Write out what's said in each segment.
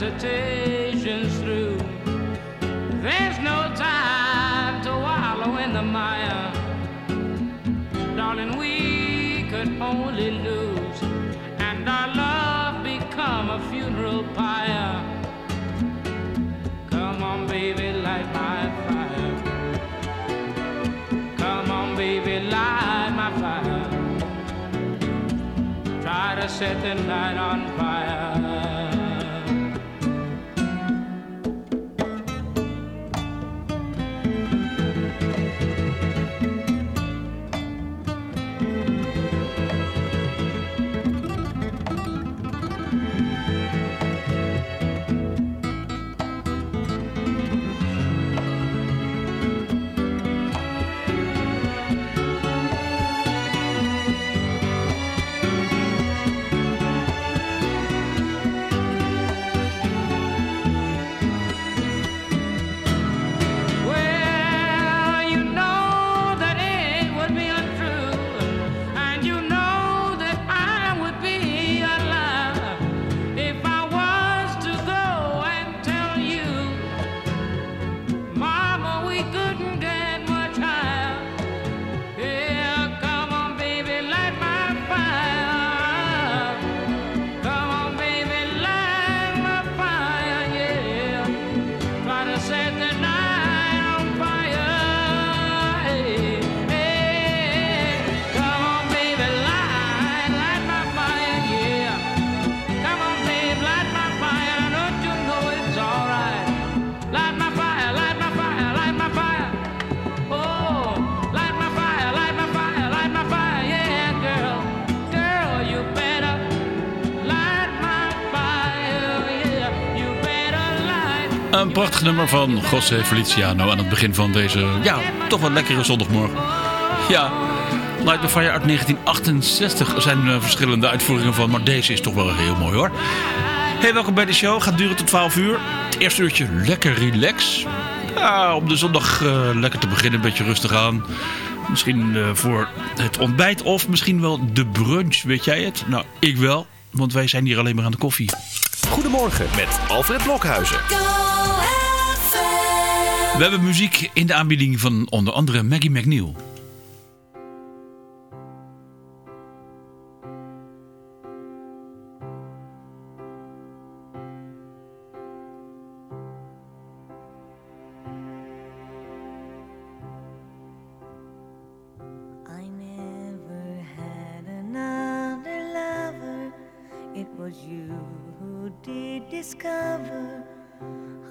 Hesitation's through. There's no time to wallow in the mire. Darling, we could only lose, and our love become a funeral pyre. Come on, baby, light my fire. Come on, baby, light my fire. Try to set the night on fire. Prachtig nummer van José Feliciano aan het begin van deze, ja, toch wel lekkere zondagmorgen. Ja, Light the Fire uit 1968. Er zijn eh, verschillende uitvoeringen van, maar deze is toch wel heel mooi hoor. Hey, welkom bij de show. Gaat duren tot 12 uur. Het eerste uurtje lekker relax. Ja, om de zondag eh, lekker te beginnen, een beetje rustig aan. Misschien eh, voor het ontbijt of misschien wel de brunch, weet jij het? Nou, ik wel, want wij zijn hier alleen maar aan de koffie. Goedemorgen met Alfred Blokhuizen. We hebben muziek in de aanbieding van onder andere Maggie McNeil. It was you who did discover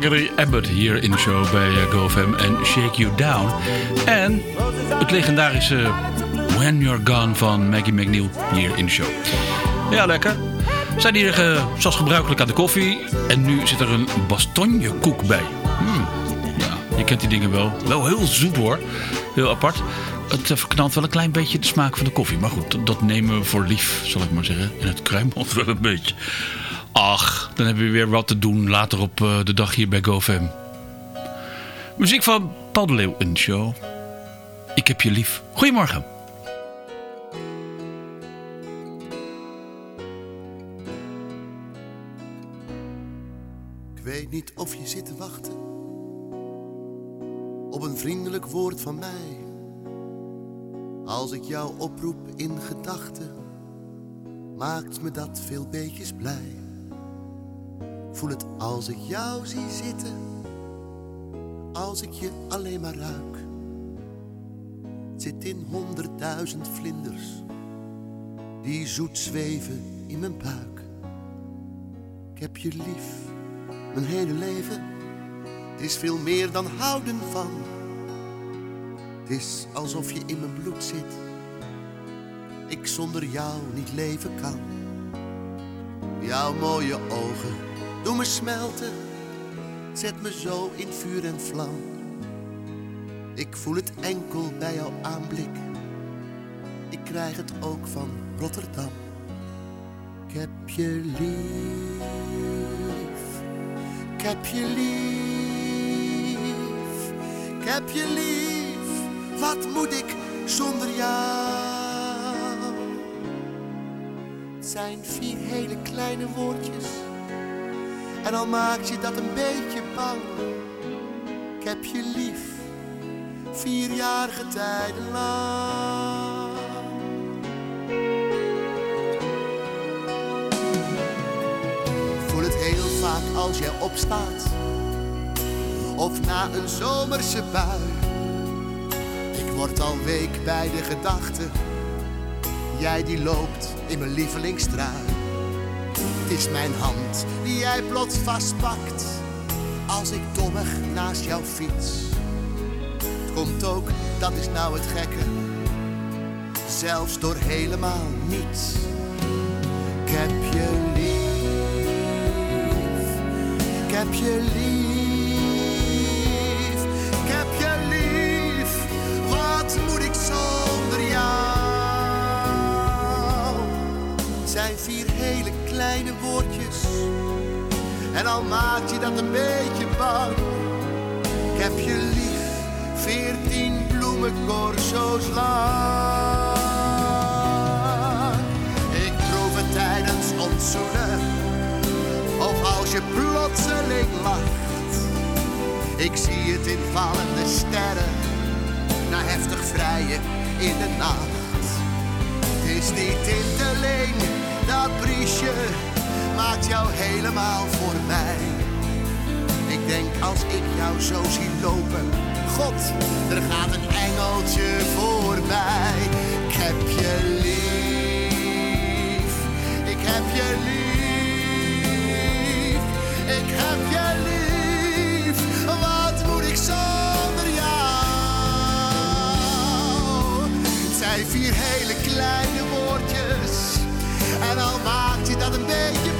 Gregory Abbott hier in de show bij eh, GoFam en Shake You Down. En het legendarische When You're Gone van Maggie McNeil hier in de show. Ja, lekker. Zijn hier eh, zoals gebruikelijk aan de koffie. En nu zit er een bastonjekoek bij. Hmm, ja, je kent die dingen wel. Wel heel zoet hoor. Heel apart. Het eh, verknalt wel een klein beetje de smaak van de koffie. Maar goed, dat nemen we voor lief, zal ik maar zeggen. En het kruimelt wel een beetje. Ach, dan hebben we weer wat te doen later op eh, de dag hier bij GoFam. Muziek van Paul de show. Ik heb je lief. Goedemorgen. Ik weet niet of je zit te wachten op een vriendelijk woord van mij. Als ik jou oproep in gedachten, maakt me dat veel beetjes blij. Voel het als ik jou zie zitten, als ik je alleen maar ruik. Zit in honderdduizend vlinders die zoet zweven in mijn buik. Ik heb je lief mijn hele leven. Het is veel meer dan houden van. Het is alsof je in mijn bloed zit. Ik zonder jou niet leven kan. Jouw mooie ogen doen me smelten. Zet me zo in vuur en vlam. Ik voel het enkel bij jouw aanblik. Ik krijg het ook van Rotterdam. Ik heb je lief. Ik heb je lief. Ik heb je lief. Wat moet ik zonder jou? Het zijn vier hele kleine woordjes. En al maakt je dat een beetje bang. Ik heb je lief. Vierjarige tijden lang. voel het heel vaak als jij opstaat. Of na een zomerse bui. Ik word al week bij de gedachte. Jij die loopt in mijn lievelingstrui. Het is mijn hand die jij plots vastpakt. Als ik dommig naast jou fiets. Het komt ook, dat is nou het gekke. Zelfs door helemaal niets. Ik heb je lief. Ik heb je lief. Kleine woordjes. En al maak je dat een beetje bang. Ik heb je lief. Veertien bloemencorso's lang. Ik proef het tijdens ons zoenen. Of als je plotseling lacht. Ik zie het in vallende sterren. Na heftig vrijen in de nacht. Het is die tinteling, dat briesje. Maakt jou helemaal voor mij. Ik denk als ik jou zo zie lopen. God, er gaat een engeltje voorbij. Ik heb je lief. Ik heb je lief. Ik heb je lief. Wat moet ik zonder jou? Het zijn vier hele kleine woordjes. En al maakt je dat een beetje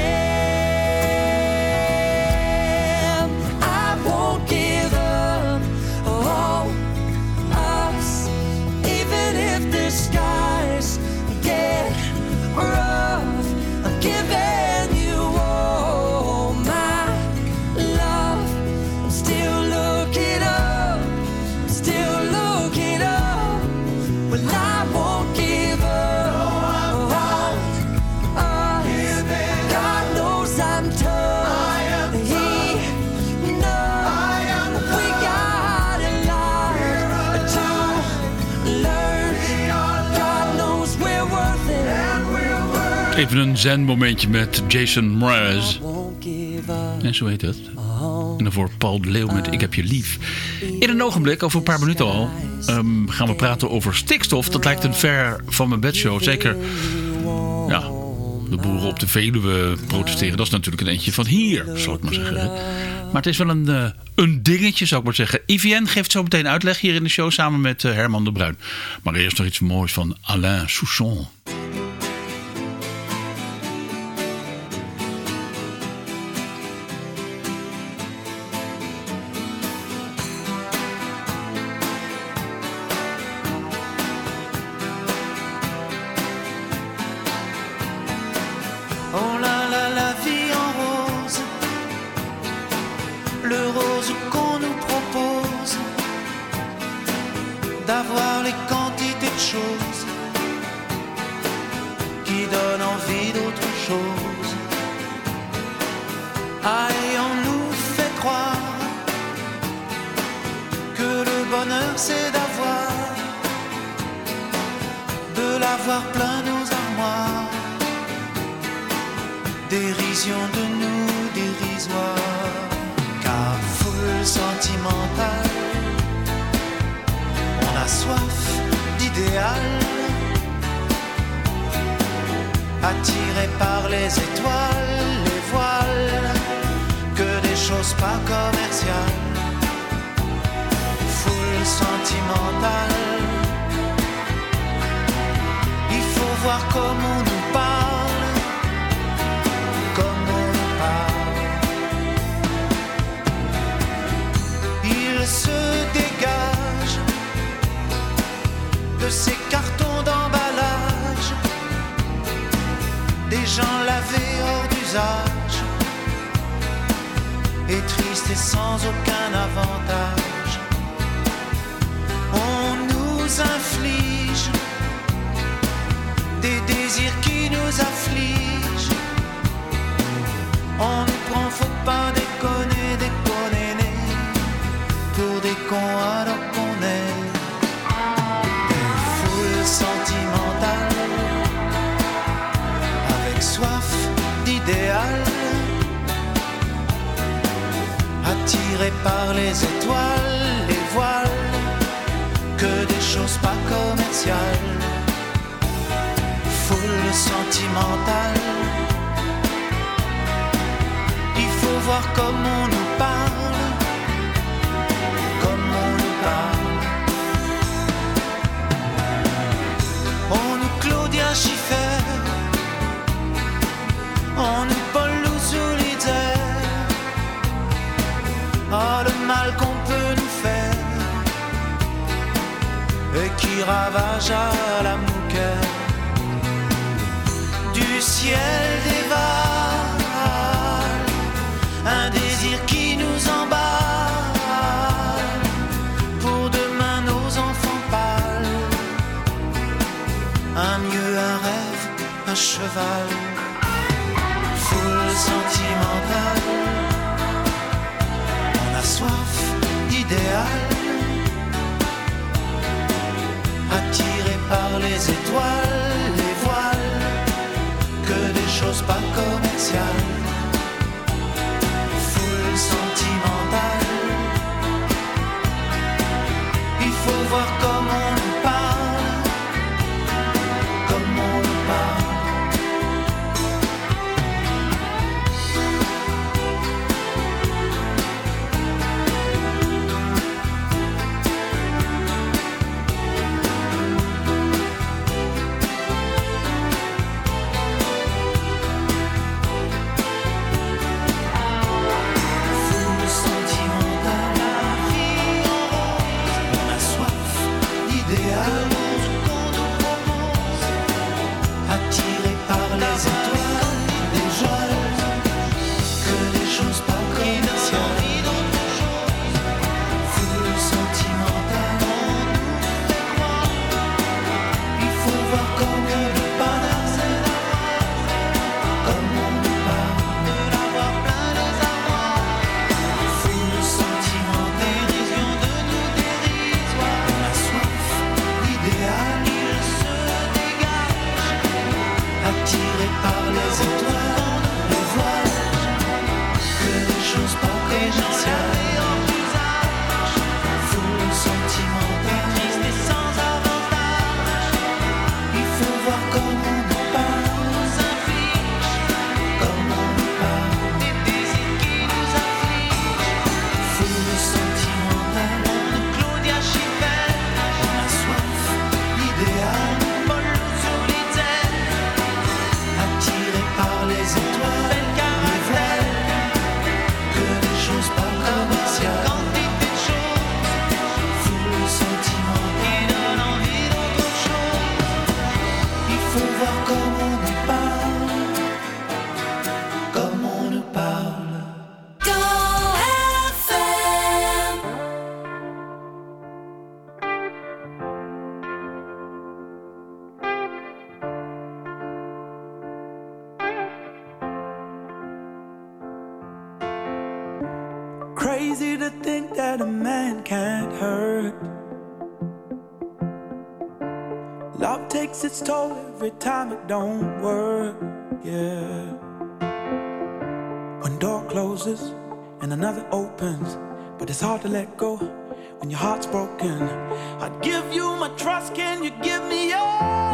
Even een zen momentje met Jason Mraz. En zo heet het. En daarvoor Paul de Leeuw met Ik heb je lief. In een ogenblik, over een paar minuten al, ehm, gaan we praten over stikstof. Dat lijkt een ver van mijn bedshow. Zeker, ja, de boeren op de Veluwe protesteren. Dat is natuurlijk een eentje van hier, zal ik maar zeggen. Maar het is wel een, eh, een dingetje, zou ik maar zeggen. IVN geeft zo meteen uitleg hier in de show samen met eh, Herman de Bruin. Maar eerst nog iets moois van Alain Souchon. Qui nous affligent. On nous prend, faut pas déconner, déconner, pour des cons alors qu'on est. Des foules sentimentales, avec soif d'idéal, attirés par les étoiles, les voiles, que des choses pas commerciales Il faut voir comme on nous parle, comme on nous parle. On nous Claudia Schiffer, on nous Paul Solitaire. Ah, le mal qu'on peut nous faire et qui ravage à la mouquette ciel dévale un désir qui nous emballe. Pour demain nos enfants pâles un mieux un rêve un cheval. Foule sentimentale on a soif d'idéal. Attiré par les étoiles pas commerciales. Foule sentimentale. Il faut voir comment Crazy to think that a man can't hurt. Love takes its toll every time it don't work. Yeah. One door closes and another opens, but it's hard to let go when your heart's broken. I'd give you my trust, can you give me your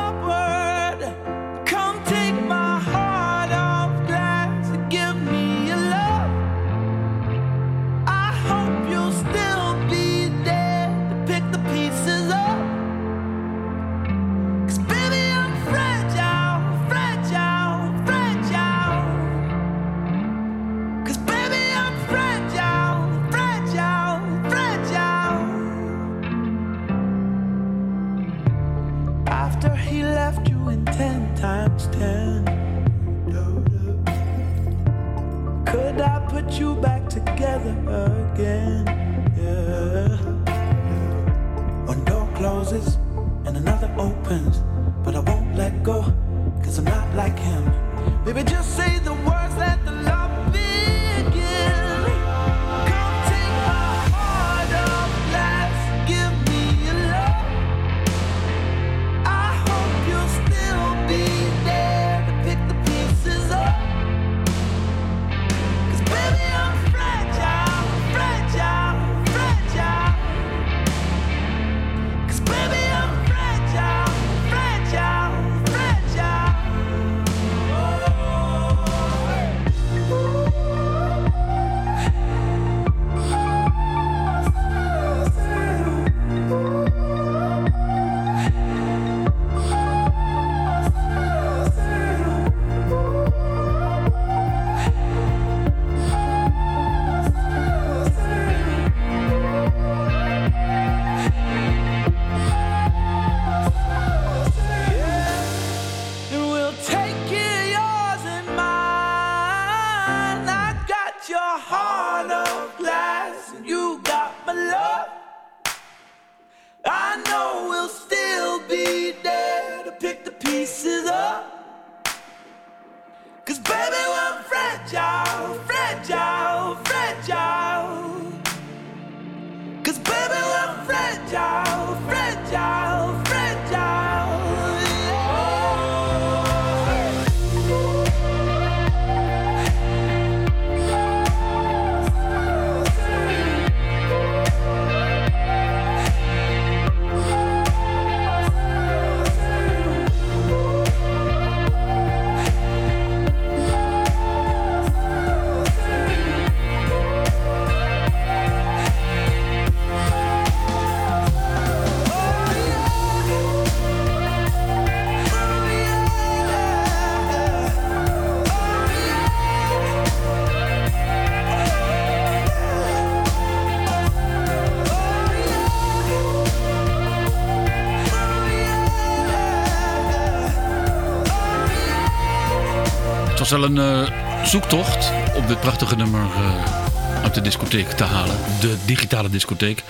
was wel een eh, zoektocht om dit prachtige nummer eh, uit de discotheek te halen. De digitale discotheek.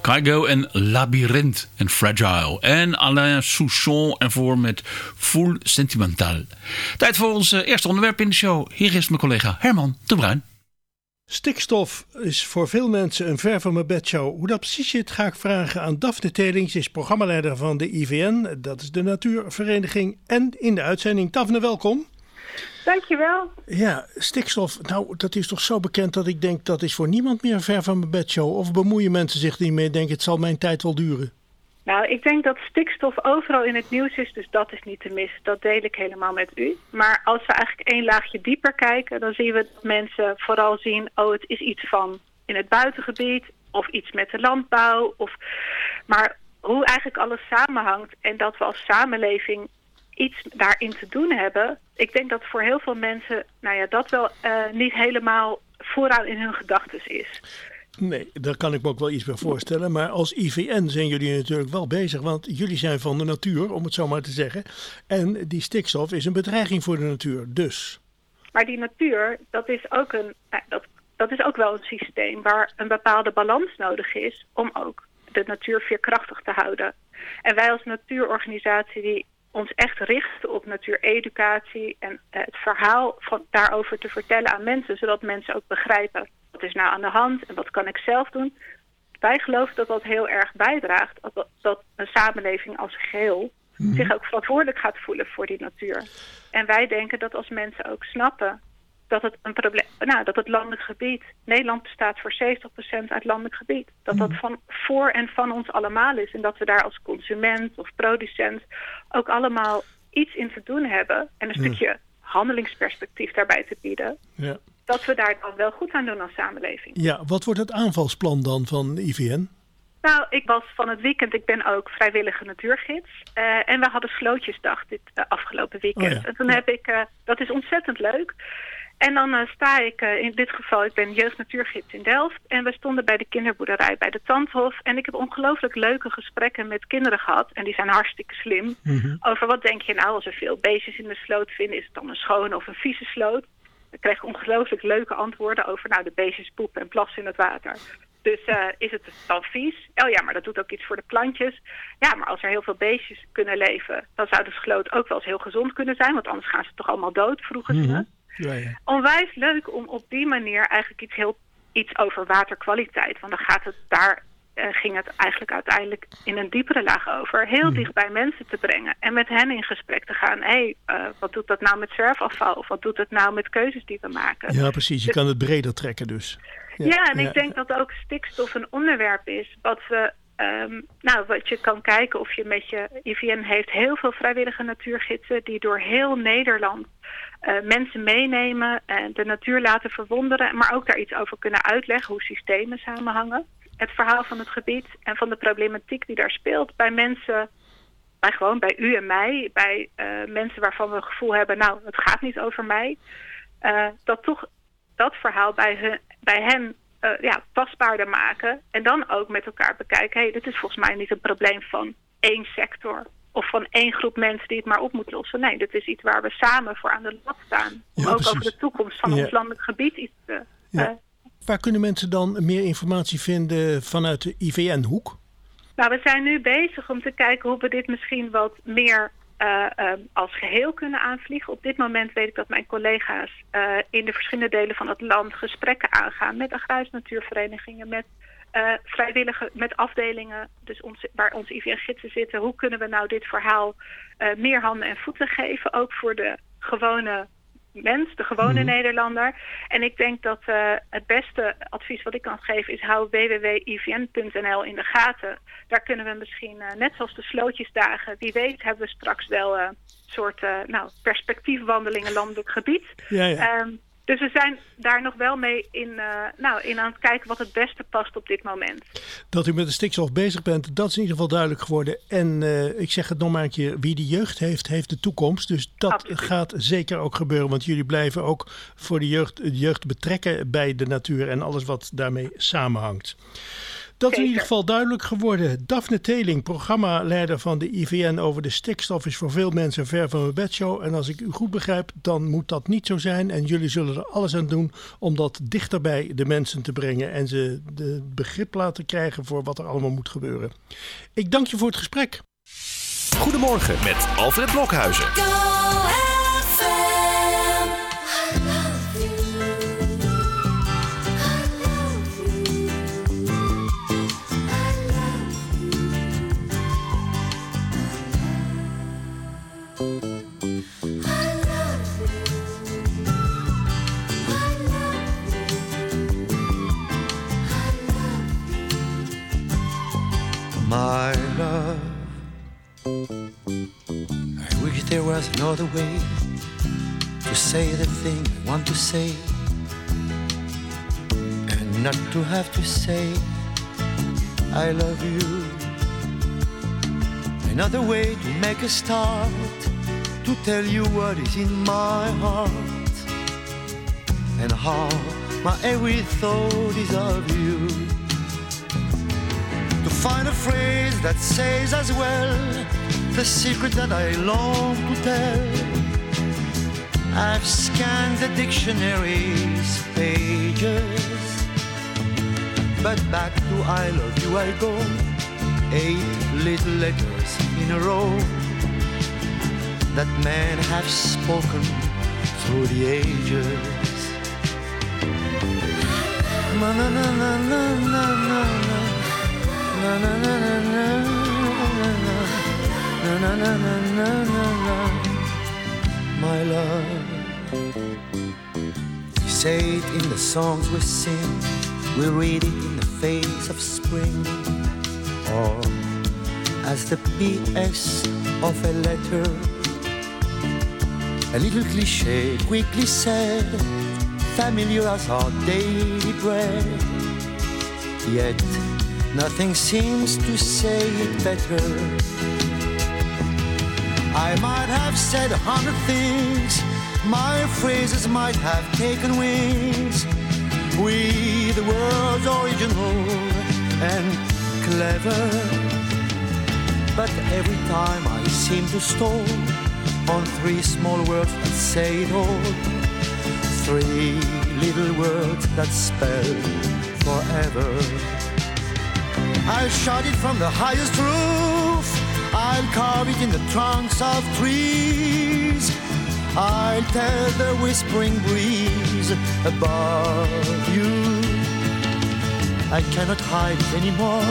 Kaigo en Labyrinth en Fragile. En Alain Souchon ervoor met Full Sentimental. Tijd voor ons eh, eerste onderwerp in de show. Hier is mijn collega Herman de Bruin. Stikstof is voor veel mensen een ver van mijn bedshow. Hoe dat precies zit ga ik vragen aan Daphne Telings, is programmaleider van de IVN. Dat is de Natuurvereniging. En in de uitzending. Daphne, welkom. Dankjewel. Ja, stikstof, nou dat is toch zo bekend dat ik denk dat is voor niemand meer ver van mijn bedshow. Of bemoeien mensen zich niet mee denken het zal mijn tijd wel duren. Nou, ik denk dat stikstof overal in het nieuws is, dus dat is niet te missen. Dat deel ik helemaal met u. Maar als we eigenlijk één laagje dieper kijken, dan zien we dat mensen vooral zien... oh, het is iets van in het buitengebied of iets met de landbouw. Of... Maar hoe eigenlijk alles samenhangt en dat we als samenleving iets daarin te doen hebben... ik denk dat voor heel veel mensen nou ja, dat wel eh, niet helemaal vooraan in hun gedachten is. Nee, daar kan ik me ook wel iets bij voorstellen. Maar als IVN zijn jullie natuurlijk wel bezig, want jullie zijn van de natuur, om het zo maar te zeggen. En die stikstof is een bedreiging voor de natuur, dus. Maar die natuur, dat is ook, een, eh, dat, dat is ook wel een systeem waar een bepaalde balans nodig is om ook de natuur veerkrachtig te houden. En wij als natuurorganisatie die ons echt richten op natuureducatie en eh, het verhaal van, daarover te vertellen aan mensen, zodat mensen ook begrijpen wat is nou aan de hand en wat kan ik zelf doen. Wij geloven dat dat heel erg bijdraagt, dat, dat een samenleving als geheel zich ook verantwoordelijk gaat voelen voor die natuur. En wij denken dat als mensen ook snappen dat het een probleem, nou, dat het landelijk gebied, Nederland bestaat voor 70% uit landelijk gebied. Dat dat van voor en van ons allemaal is. En dat we daar als consument of producent ook allemaal iets in te doen hebben. En een Ja. stukje handelingsperspectief daarbij te bieden. Ja. Dat we daar dan wel goed aan doen als samenleving. ja, wat wordt het aanvalsplan dan van IVN? Nou, ik was van het weekend, ik ben ook vrijwillige natuurgids. Eh, en we hadden slootjesdag dit eh, afgelopen weekend. Oh ja. En toen heb ik, eh, dat is ontzettend leuk. En dan eh, sta ik, eh, in dit geval, ik ben jeugdnatuurgids in Delft. En we stonden bij de kinderboerderij bij de Tandhof. En ik heb ongelooflijk leuke gesprekken met kinderen gehad. En die zijn hartstikke slim. Over wat denk je nou als er veel beestjes in de sloot vinden? Is het dan een schone of een vieze sloot? Ik kreeg ongelooflijk leuke antwoorden over, nou, de beestjes poepen en plassen in het water. Dus eh, is het dan vies? Oh ja, maar dat doet ook iets voor de plantjes. Ja, maar als er heel veel beestjes kunnen leven, dan zou de sloot ook wel eens heel gezond kunnen zijn. Want anders gaan ze toch allemaal dood, vroegen ze. Mhm. Ja. Onwijs leuk om op die manier eigenlijk iets, heel, iets over waterkwaliteit. Want dan gaat het daar, eh, ging het eigenlijk uiteindelijk in een diepere laag over. Heel dicht bij mensen te brengen. En met hen in gesprek te gaan. Hé, hey, eh, wat doet dat nou met zwerfafval? Of wat doet het nou met keuzes die we maken? ja, precies. Je kan het breder trekken dus. Ja, en ik denk dat ook stikstof een onderwerp is wat we. Ehm, nou, wat je kan kijken of je met je IVN heeft heel veel vrijwillige natuurgidsen die door heel Nederland eh, mensen meenemen en de natuur laten verwonderen, maar ook daar iets over kunnen uitleggen hoe systemen samenhangen. Het verhaal van het gebied en van de problematiek die daar speelt bij mensen, bij gewoon bij u en mij, bij eh, mensen waarvan we het gevoel hebben, nou, het gaat niet over mij. Eh, dat toch dat verhaal bij, bij hen eh, ja, tastbaarder maken. En dan ook met elkaar bekijken, hey, dit is volgens mij niet een probleem van één sector. Of van één groep mensen die het maar op moet lossen. Nee, dit is iets waar we samen voor aan de lat staan. Om Ja, ook precies. over de toekomst van Ja. ons landelijk gebied iets te... Ja. eh, Waar kunnen mensen dan meer informatie vinden vanuit de IVN-hoek? Nou, we zijn nu bezig om te kijken hoe we dit misschien wat meer eh, als geheel kunnen aanvliegen. Op dit moment weet ik dat mijn collega's eh, in de verschillende delen van het land gesprekken aangaan met agrarische natuurverenigingen, met eh, vrijwillige, met afdelingen, dus onze, waar onze IVN-gidsen zitten. Hoe kunnen we nou dit verhaal meer handen en voeten geven, ook voor de gewone mens, de gewone Nederlander. En ik denk dat eh, het beste advies wat ik kan geven is hou www.ivn.nl in de gaten. Daar kunnen we misschien, eh, net zoals de slootjesdagen, wie weet hebben we straks wel een soort eh, nou, perspectiefwandelingen landelijk gebied. Ja, ja. Ehm, dus we zijn daar nog wel mee in, eh, nou, in aan het kijken wat het beste past op dit moment. Dat u met de stikstof bezig bent, dat is in ieder geval duidelijk geworden. En eh, ik zeg het nog maar een keer, wie de jeugd heeft, heeft de toekomst. Dus dat Absoluut. gaat zeker ook gebeuren. Want jullie blijven ook voor de jeugd, de jeugd betrekken bij de natuur en alles wat daarmee samenhangt. Dat is in ieder geval duidelijk geworden. Daphne Teling, programmaleider van de IVN over de stikstof, is voor veel mensen ver van mijn bedshow. En als ik u goed begrijp, dan moet dat niet zo zijn. En jullie zullen er alles aan doen om dat dichter bij de mensen te brengen. En ze de begrip laten krijgen voor wat er allemaal moet gebeuren. Ik dank je voor het gesprek. Goedemorgen met Alfred Blokhuizen. My love. I wish there was another way to say the thing I want to say, and not to have to say, I love you. Another way to make a start, to tell you what is in my heart, and how my every thought is of you find a phrase that says as well the secret that I long to tell. I've scanned the dictionary's pages, but back to I love you I go. Eight little letters in a row that men have spoken through the ages. Na na na my love say it in the songs we sing. We read it in the face of spring. Or as the PS of a letter. A little cliche quickly said, familiar as our daily bread. Yet nothing seems to say it better. I might have said a hundred things, my phrases might have taken wings. We, the world's original and clever. But every time I seem to stall on three small words that say it all, three little words that spell forever. I'll shout it from the highest roof. I'll carve it in the trunks of trees. I'll tell the whispering breeze above you. I cannot hide it anymore.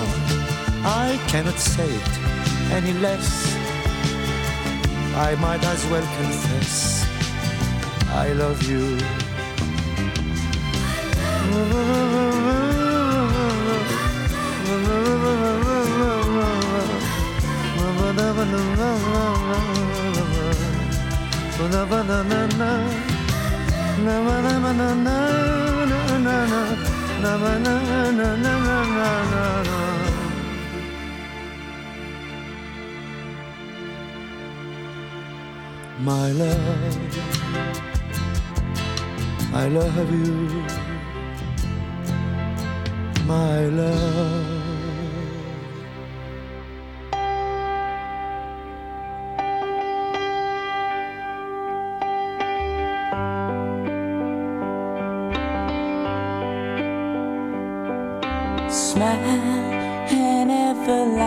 I cannot say it any less. I might as well confess I love you. My love, I love you, my love.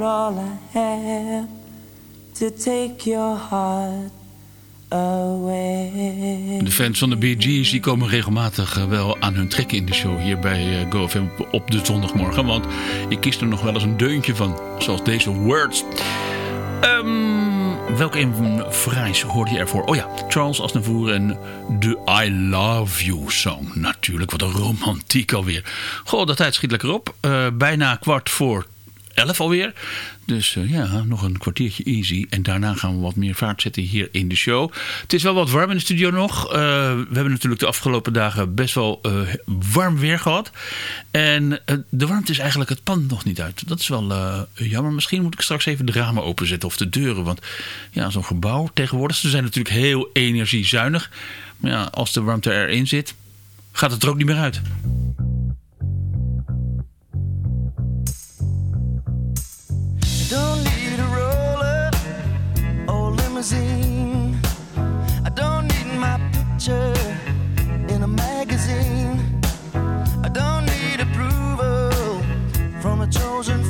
are all to take your heart away. De fans van de Bee Gees die komen regelmatig eh, wel aan hun trekken in de show hier bij eh, GoFM op de zondagmorgen. Want ik kies er nog wel eens een deuntje van, zoals deze words. Um, welke Fries hoorde je ervoor? Oh ja, Charles Aznavour en de I Love You song. Natuurlijk, wat een romantiek alweer. Goh, dat tijd schiet lekker op. Eh, bijna kwart voor 11 alweer. Dus eh, ja, nog een kwartiertje easy. En daarna gaan we wat meer vaart zetten hier in de show. Het is wel wat warm in de studio nog. Eh, we hebben natuurlijk de afgelopen dagen best wel eh, warm weer gehad. En de warmte is eigenlijk het pand nog niet uit. Dat is wel jammer. Misschien moet ik straks even de ramen openzetten of de deuren. Want ja, zo'n gebouw tegenwoordig... ze zijn natuurlijk heel energiezuinig. Maar ja, als de warmte erin zit, gaat het er ook niet meer uit. magazine. I don't need my picture in a magazine. I don't need approval from a chosen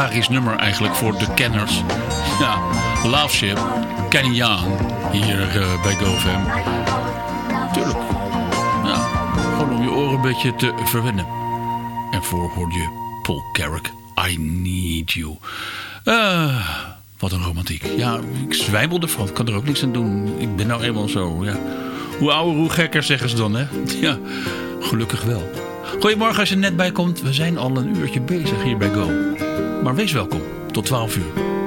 legendarisch nummer eigenlijk voor de kenners. Ja, Love Ship, Kenny Young, hier uh, bij GoFam. Tuurlijk. Ja, gewoon om je oren een beetje te verwennen. En voor hoorde je Paul Carrick, I Need You. Eh... Wat een romantiek. Ja, ik zwijbel ervan. Ik kan er ook niks aan doen. Ik ben nou eenmaal zo, ja. Hoe ouder, hoe gekker zeggen ze dan, hè? Ja, gelukkig wel. Goedemorgen als je net bij komt. We zijn al een uurtje bezig hier bij Go. Maar wees welkom tot 12 uur.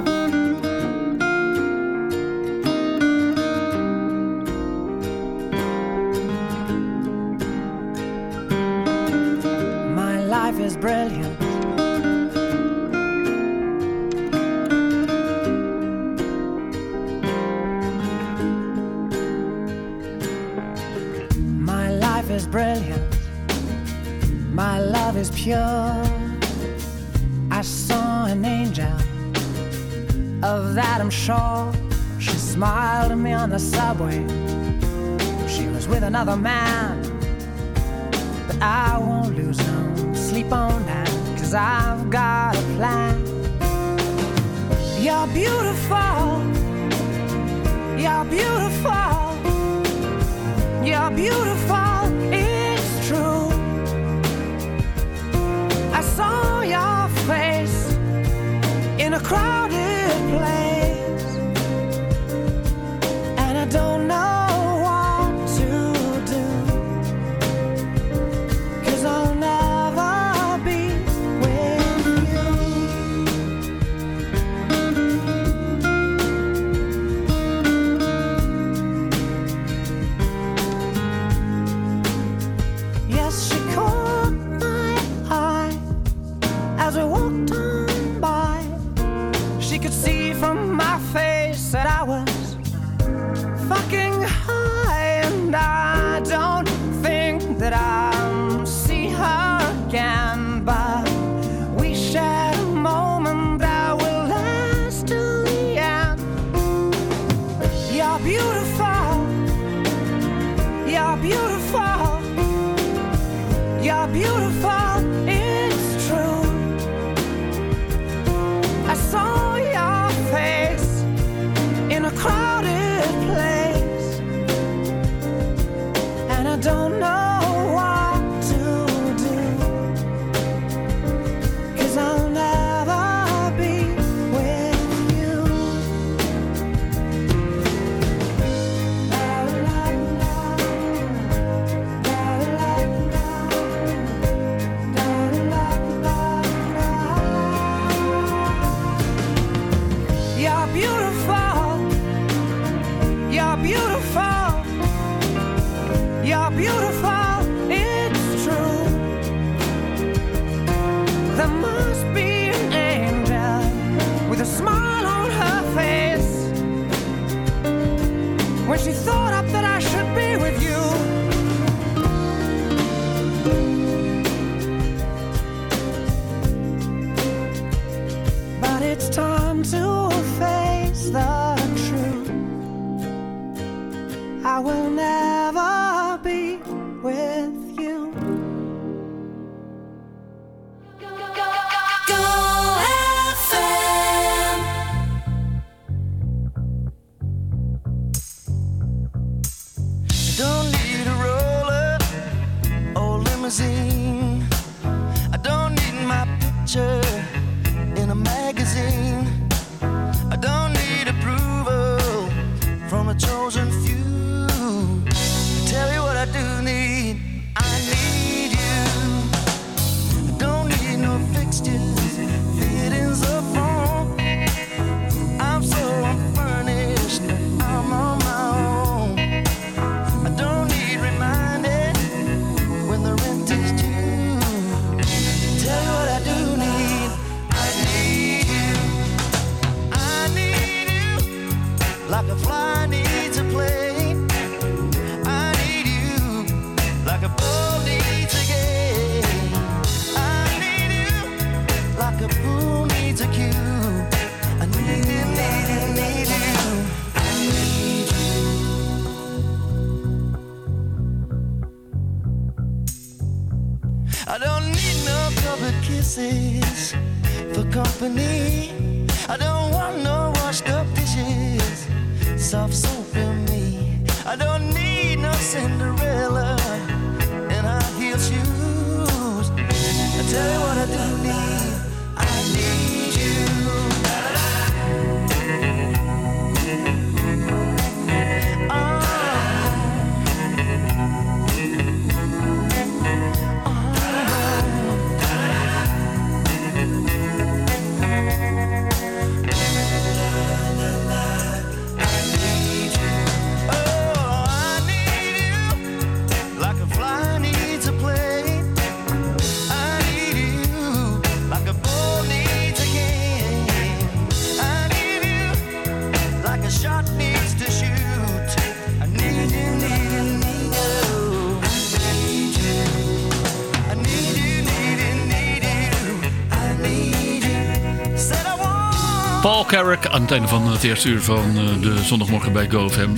Carrick aan het einde van het eerste uur van eh, de zondagmorgen bij GoFM.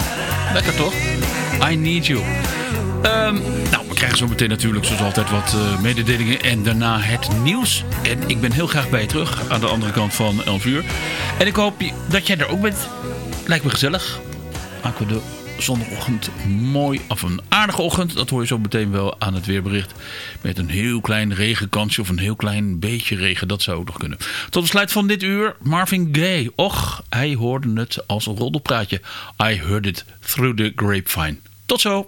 Lekker toch? I need you. Ehm, nou, we krijgen zo meteen natuurlijk zoals altijd wat eh, mededelingen en daarna het nieuws. En ik ben heel graag bij je terug aan de andere kant van 11 uur. En ik hoop dat jij er ook bent. Lijkt me gezellig. Maken we de zondagochtend mooi, of een aardige ochtend. Dat hoor je zo meteen wel aan het weerbericht. Met een heel klein regenkansje of een heel klein beetje regen. Dat zou ook nog kunnen. Tot de sluit van dit uur Marvin Gaye. Och, hij hoorde het als een roddelpraatje. I heard it through the grapevine. Tot zo.